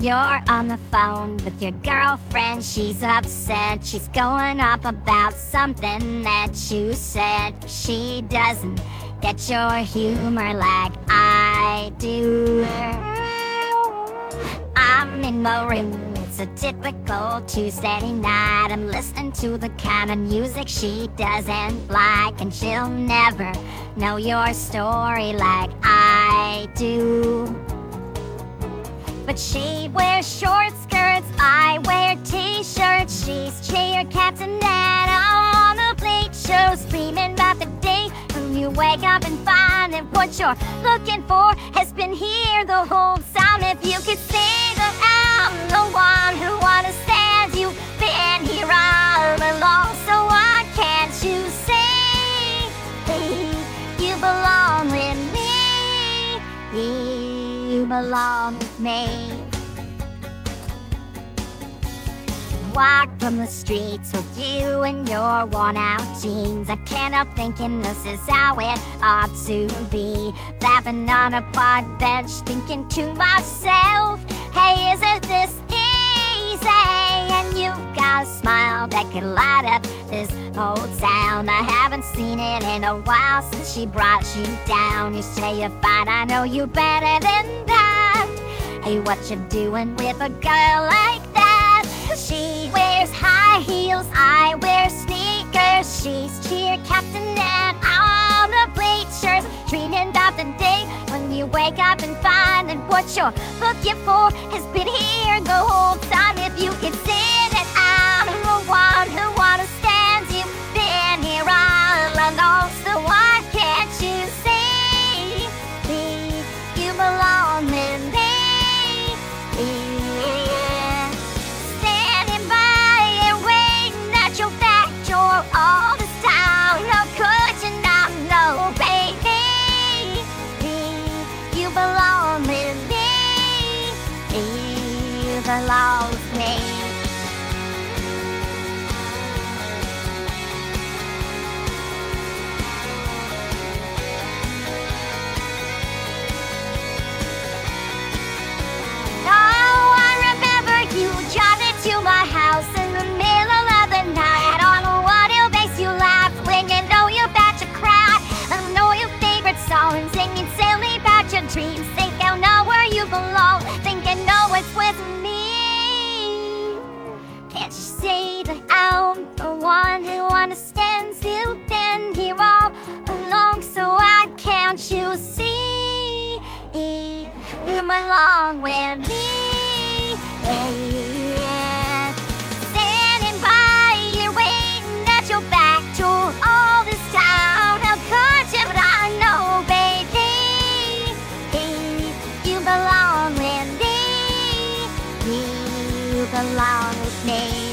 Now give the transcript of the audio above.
You're on the phone with your girlfriend. She's upset. She's going up about something that you said. She doesn't get your humor like I do. I'm in my room. It's a typical Tuesday night. I'm listening to the kind of music she doesn't like, and she'll never know your story like I do. But she wears short skirts, I wear t-shirts. She's cheer captain and on the bleachers, screaming about the day when you wake up and find that what you're looking for has been here the whole time. If you could see You belong with me. Walk from the streets with you and your worn out jeans. I can't help thinking this is how it ought to be. Laughing on a park bench, thinking to myself, hey, isn't this easy? And you've got a smile that could light up whole town. I haven't seen it in a while since she brought you down. You say you're fine, I know you better than that. Hey, what you doing with a girl like that? She wears high heels, I wear sneakers. She's cheer captain and all the bleachers. Dreaming about the day when you wake up and find that what you're looking for has been here the whole time. Silly about your dreams. You? Been here all along, so why can't you see? You belong with me. Standing by, you're waiting at your back door all this time. How could you not know, baby? You belong with me. You belong with me.